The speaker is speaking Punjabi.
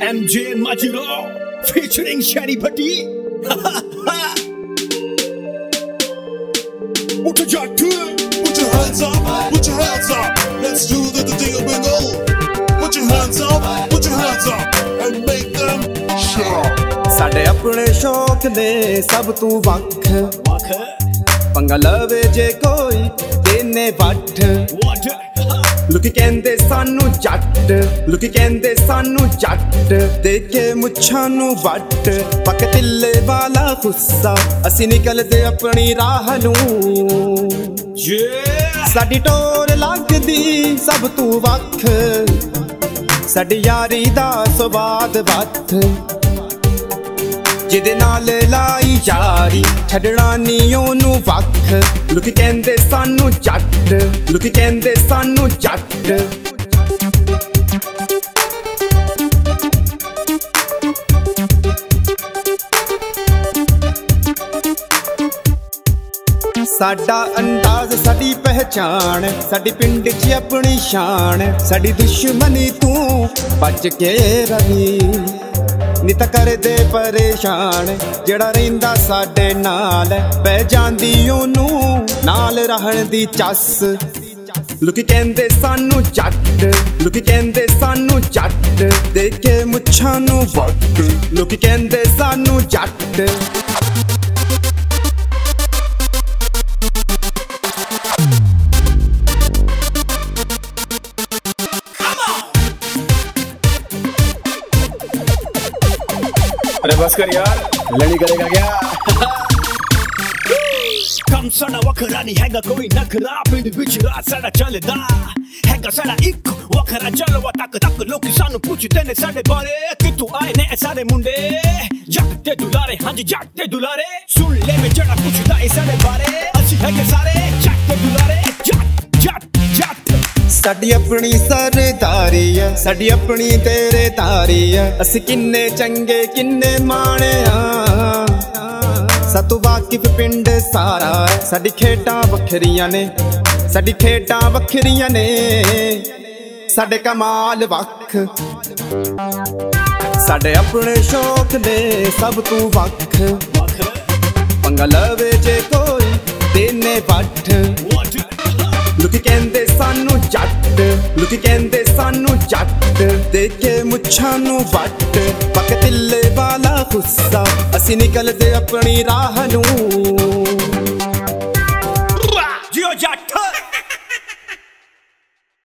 MJ Majiro featuring Shani Bhatti. Put your jack to it. Put your hands up. Put your hands up. Let's do the, the thing we go. Put your hands up. Put your hands up. And make them shout. ਸਾਡੇ ਆਪਣੇ ਸ਼ੌਕ ਨੇ ਸਭ ਤੂੰ ਵੱਖ Walk. ਪੰਗਾ ਲਵੇ ਜੇ ਕੋਈ ਤੇਨੇ ਵੱਠ What? ਲੋਕੀ ਕਹਿੰਦੇ ਸਾਨੂੰ ਜੱਟ ਲੋਕੀ ਕਹਿੰਦੇ ਸਾਨੂੰ ਜੱਟ ਦੇਖੇ ਮੁੱਛਾਂ ਨੂੰ ਵੱਟ ਪੱਕ ਤਿੱਲੇ ਵਾਲਾ ਗੁੱਸਾ ਅਸੀਂ ਨਿਕਲਦੇ ਆਪਣੀ ਰਾਹ ਨੂੰ. ਸਾਡੀ ਟੋਰ ਲੱਗਦੀ ਸਭ ਤੂੰ ਵੱਖ ਸਾਡੀ ਯਾਰੀ ਦਾ ਸਵਾਦ ਵੱਥ ਜਿਹਦੇ ਨਾਲ ਲਾਈ ਯਾਰੀ। ਛੱਡਣਾ ਨਹੀਂ ਉਹਨੂੰ ਵੱਖ ਲੋਕੀ ਕਹਿੰਦੇ ਸਾਨੂੰ ਜੱਟ। ਲੋਕੀ ਕਹਿੰਦੇ ਸਾਨੂੰ ਜੱਟ। ਸਾਡਾ ਅੰਦਾਜ਼, ਸਾਡੀ ਪਹਿਚਾਣ, ਸਾਡੀ ਪਿੰਡ 'ਚ ਆਪਣੀ ਸ਼ਾਨ। ਸਾਡੀ ਦੁਸ਼ਮਣੀ ਤੂੰ ਬਚ ਕੇ ਰਹੀ। ਨੀ ਕਰਦੇ ਪਰੇਸ਼ਾਨ। ਜਿਹੜਾ ਰਹਿੰਦਾ ਸਾਡੇ ਨਾਲ ਪੈ ਜਾਂਦੀ ਉਹਨੂੰ, ਨਾਲ ਰਹਿਣ ਦੀ ਚੱਸ। ਲੋਕੀ ਕਹਿੰਦੇ ਸਾਨੂੰ ਜੱਟ, ਲੋਕੀ ਕਹਿੰਦੇ ਸਾਨੂੰ ਜੱਟ, ਦੇਖੇ ਮੁੱਛਾਂ ਨੂੰ ਵੱਟ। ਲੋਕੀ ਕਹਿੰਦੇ ਸਾਨੂੰ ਜੱਟ। अरे बस कर यार लड़ी करेगा क्या ਕੰਮ ਸਾਡਾ ਵੱਖਰਾ ਨਹੀਂ ਹੈਗਾ ਕੋਈ ਨਖਰਾ ਪਿੰਡ ਵਿੱਚ ਰਾਤ ਸਾਡਾ ਚੱਲਦਾ ਹੈਗਾ ਸਾਡਾ ਇੱਕ ਵੱਖਰਾ ਜਲਵਾ ਤੱਕ ਤੱਕ ਲੋਕ ਸਾਨੂੰ ਪੁੱਛਦੇ ਨੇ ਸਾਡੇ ਬਾਰੇ ਕਿਤੋਂ ਆਏ ਨੇ ਇਹ ਸਾਰੇ ਮੁੰਡੇ ਜੱਟ ਤੇ ਦੁਲਾਰੇ ਹਾਂਜੀ ਜੱਟ ਤੇ ਦੁਲਾਰੇ ਸੁਣ ਲੈ ਮੈਂ ਜਿਹੜਾ ਪੁੱਛਦਾ ਇਹ ਸਾਡੇ ਸਾਡੀ ਆਪਣੀ ਸਰਦਾਰੀ ਆ, ਸਾਡੀ ਆਪਣੀ ਤੇਰੇ ਤਾਰੀ ਆ। ਅਸੀਂ ਕਿੰਨੇ ਚੰਗੇ, ਕਿੰਨੇ ਮਾਣੇ ਆ। ਸਤੂ ਵਾਕਿਫ ਪਿੰਡ ਸਾਰਾ ਹੈ। ਸਾਡੀ ਖੇਡਾਂ ਵੱਖਰੀਆਂ ਨੇ, ਸਾਡੀ ਖੇਡਾਂ ਵੱਖਰੀਆਂ ਨੇ। ਸਾਡੇ ਕਮਾਲ ਵੱਖ, ਸਾਡੇ ਆਪਣੇ ਸ਼ੌਕ ਨੇ ਸਭ ਤੂੰ ਵੱਖ। ਵੱਖ ਪੰਗਾ ਲਵੇ ਜੇ ਕੋਈ ਤੇਨੇ ਵੱਠ। ਲੋਕੀ ਕਹਿੰਦੇ ਸਾਨੂੰ ਜੱਟ ਲੋਕੀ ਕਹਿੰਦੇ ਸਾਨੂੰ ਜੱਟ। ਦੇਖੇ ਮੁੱਛਾਂ ਨੂੰ ਵੱਟ, ਪੱਕ ਤਿੱਲੇ ਵਾਲਾ ਗੁੱਸਾ। ਅਸੀਂ ਨਿਕਲਦੇ ਆਪਣੀ ਰਾਹ ਨੂੰ।